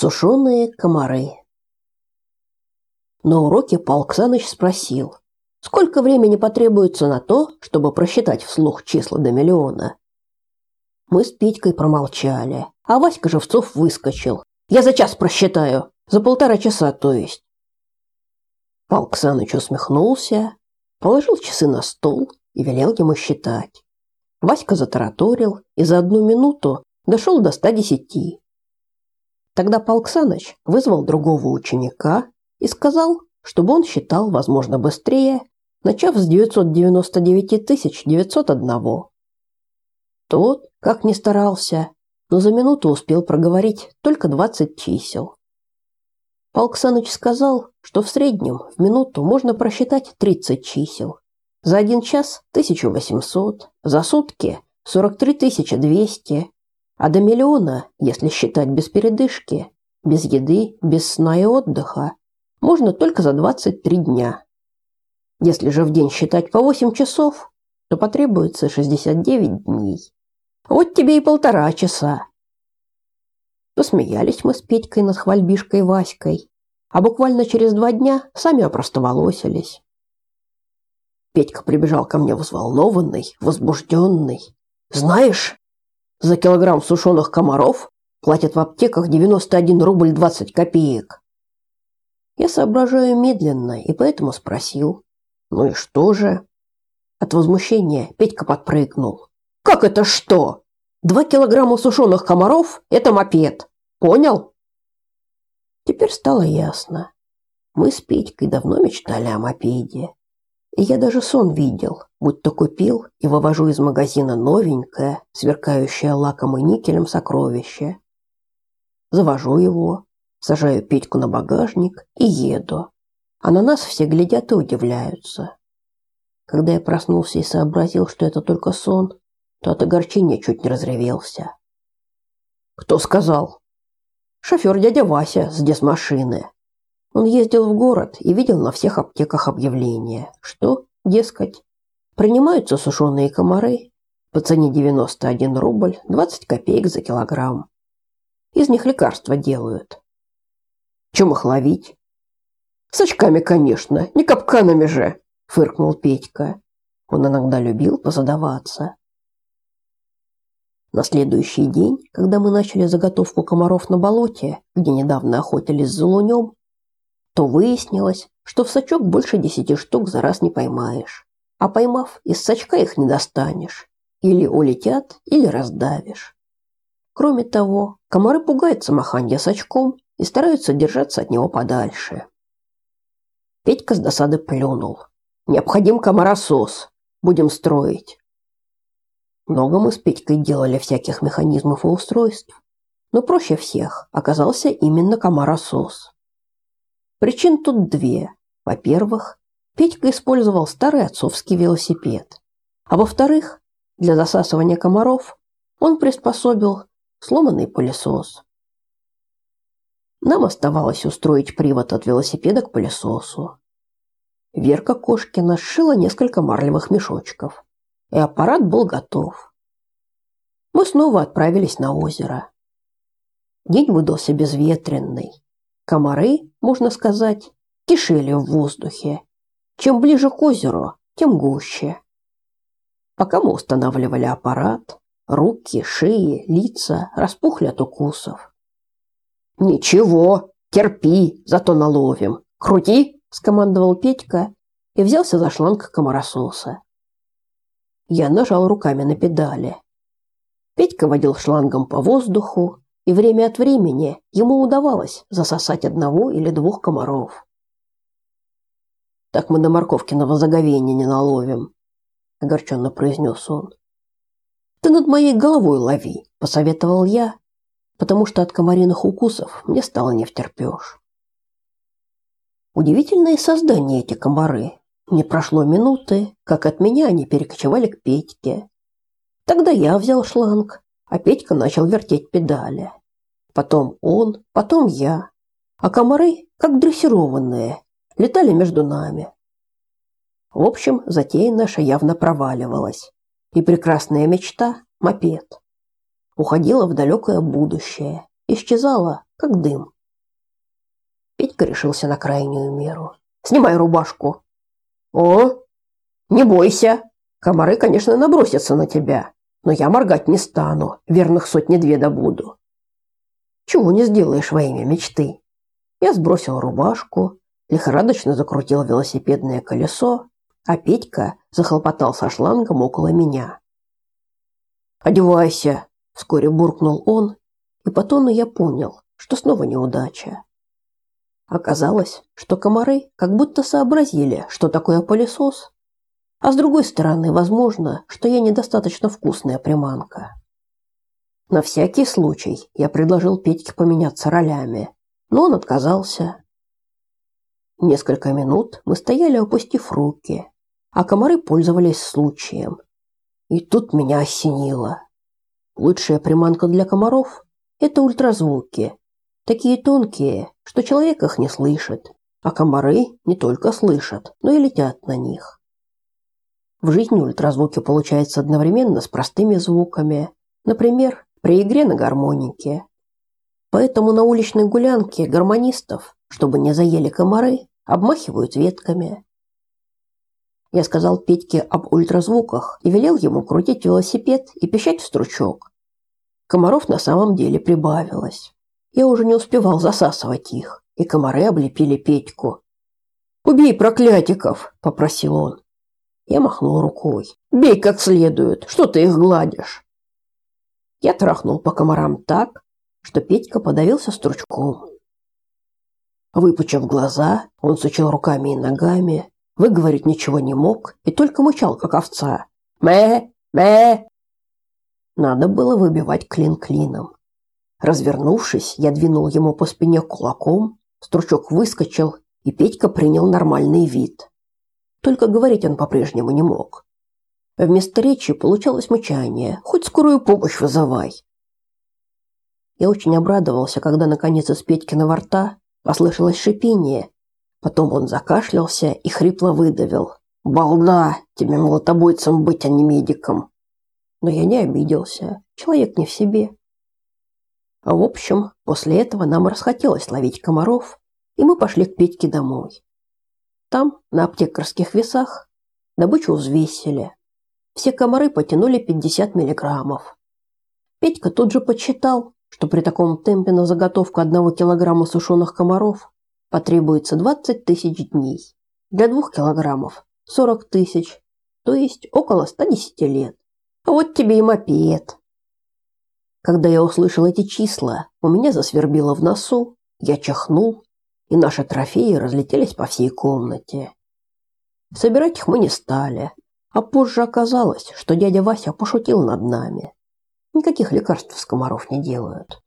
сушеные комары. На уроке Пал Ксаныч спросил, сколько времени потребуется на то, чтобы просчитать вслух числа до миллиона. Мы с Петькой промолчали, а Васька Живцов выскочил. «Я за час просчитаю, за полтора часа, то есть». Пал Ксаныч усмехнулся, положил часы на стол и велел ему считать. Васька затараторил и за одну минуту дошел до 110. Тогда Пал Ксаныч вызвал другого ученика и сказал, чтобы он считал, возможно, быстрее, начав с 999 901. Тот, как ни старался, но за минуту успел проговорить только 20 чисел. Палксаныч сказал, что в среднем в минуту можно просчитать 30 чисел. За один час 1800, за сутки 43200, а до миллиона, если считать без передышки, без еды, без сна и отдыха, можно только за 23 дня. Если же в день считать по 8 часов, то потребуется 69 дней. Вот тебе и полтора часа. Посмеялись мы с Петькой над хвальбишкой Васькой, а буквально через два дня сами опростоволосились. Петька прибежал ко мне взволнованный, возбужденный. «Знаешь, за килограмм сушеных комаров платят в аптеках 91 рубль 20 копеек. Я соображаю медленно и поэтому спросил. Ну и что же? От возмущения Петька подпрыгнул. Как это что? Два килограмма сушеных комаров – это мопед. Понял? Теперь стало ясно. Мы с Петькой давно мечтали о мопеде. И я даже сон видел, будто купил и вывожу из магазина новенькое, сверкающее лаком и никелем сокровище. Завожу его, сажаю Петьку на багажник и еду. А на нас все глядят и удивляются. Когда я проснулся и сообразил, что это только сон, то от огорчения чуть не разревелся. Кто сказал? Шофер дядя Вася с десмашины. Он ездил в город и видел на всех аптеках объявления, что, дескать, принимаются сушеные комары по цене 91 рубль 20 копеек за килограмм. Из них лекарства делают. Чем их ловить? С очками, конечно, не капканами же, фыркнул Петька. Он иногда любил позадаваться. На следующий день, когда мы начали заготовку комаров на болоте, где недавно охотились за лунем, то выяснилось, что в сачок больше десяти штук за раз не поймаешь. А поймав, из сачка их не достанешь. Или улетят, или раздавишь. Кроме того, комары пугаются маханья сачком и стараются держаться от него подальше. Петька с досады плюнул. Необходим комаросос. Будем строить. Много мы с Петькой делали всяких механизмов и устройств, но проще всех оказался именно комаросос. Причин тут две. Во-первых, Петька использовал старый отцовский велосипед. А во-вторых, для засасывания комаров он приспособил сломанный пылесос. Нам оставалось устроить привод от велосипеда к пылесосу. Верка Кошкина сшила несколько марлевых мешочков, и аппарат был готов. Мы снова отправились на озеро. День выдался безветренный. Комары, можно сказать, кишели в воздухе. Чем ближе к озеру, тем гуще. Пока мы устанавливали аппарат, руки, шеи, лица распухли от укусов. «Ничего, терпи, зато наловим. Крути!» – скомандовал Петька и взялся за шланг комарососа. Я нажал руками на педали. Петька водил шлангом по воздуху, и время от времени ему удавалось засосать одного или двух комаров. Так мы до морковкиного заговения не наловим, огорченно произнес он. Ты над моей головой лови, посоветовал я, потому что от комариных укусов мне стало не втерпёшь. Удивительные создания эти комары. Не прошло минуты, как от меня они перекочевали к Петьке. Тогда я взял шланг, а Петька начал вертеть педали. Потом он, потом я. А комары, как дрессированные, летали между нами. В общем, затея наша явно проваливалась. И прекрасная мечта – мопед. Уходила в далекое будущее, исчезала, как дым. Петька решился на крайнюю меру. «Снимай рубашку!» «О, не бойся! Комары, конечно, набросятся на тебя, но я моргать не стану, верных сотни-две добуду. Чего не сделаешь во имя мечты?» Я сбросил рубашку, лихорадочно закрутил велосипедное колесо, а Петька захлопотал со шлангом около меня. «Одевайся!» – вскоре буркнул он, и по тону я понял, что снова неудача. Оказалось, что комары как будто сообразили, что такое пылесос, а с другой стороны, возможно, что я недостаточно вкусная приманка. На всякий случай я предложил Петьке поменяться ролями, но он отказался. Несколько минут мы стояли, опустив руки, а комары пользовались случаем. И тут меня осенило. Лучшая приманка для комаров – это ультразвуки. Такие тонкие, что человек их не слышит, а комары не только слышат, но и летят на них. В жизни ультразвуки получаются одновременно с простыми звуками, например, при игре на гармонике. Поэтому на уличной гулянке гармонистов, чтобы не заели комары, обмахивают ветками. Я сказал Петьке об ультразвуках и велел ему крутить велосипед и пищать в стручок. Комаров на самом деле прибавилось. Я уже не успевал засасывать их, и комары облепили Петьку. «Убей проклятиков!» – попросил он. Я махнул рукой. «Бей как следует! Что ты их гладишь?» Я трахнул по комарам так, что Петька подавился стручком. Выпучив глаза, он сучил руками и ногами, выговорить ничего не мог и только мычал, как овца. «Мэ! Мэ!» Надо было выбивать клин клином. Развернувшись, я двинул ему по спине кулаком, стручок выскочил, и Петька принял нормальный вид. Только говорить он по-прежнему не мог. Вместо речи получалось мычание. «Хоть скорую помощь вызывай!» Я очень обрадовался, когда наконец из Петькиного рта Послышалось шипение. Потом он закашлялся и хрипло выдавил. «Балда! Тебе молотобойцем быть, а не медиком!» Но я не обиделся. Человек не в себе. А в общем, после этого нам расхотелось ловить комаров, и мы пошли к Петьке домой. Там, на аптекарских весах, добычу взвесили. Все комары потянули 50 миллиграммов. Петька тут же подсчитал, что при таком темпе на заготовку одного килограмма сушеных комаров потребуется 20 тысяч дней. Для двух килограммов 40 тысяч, то есть около 110 лет. А вот тебе и мопед. Когда я услышал эти числа, у меня засвербило в носу, я чихнул, и наши трофеи разлетелись по всей комнате. Собирать их мы не стали, а позже оказалось, что дядя Вася пошутил над нами. Никаких лекарств с комаров не делают.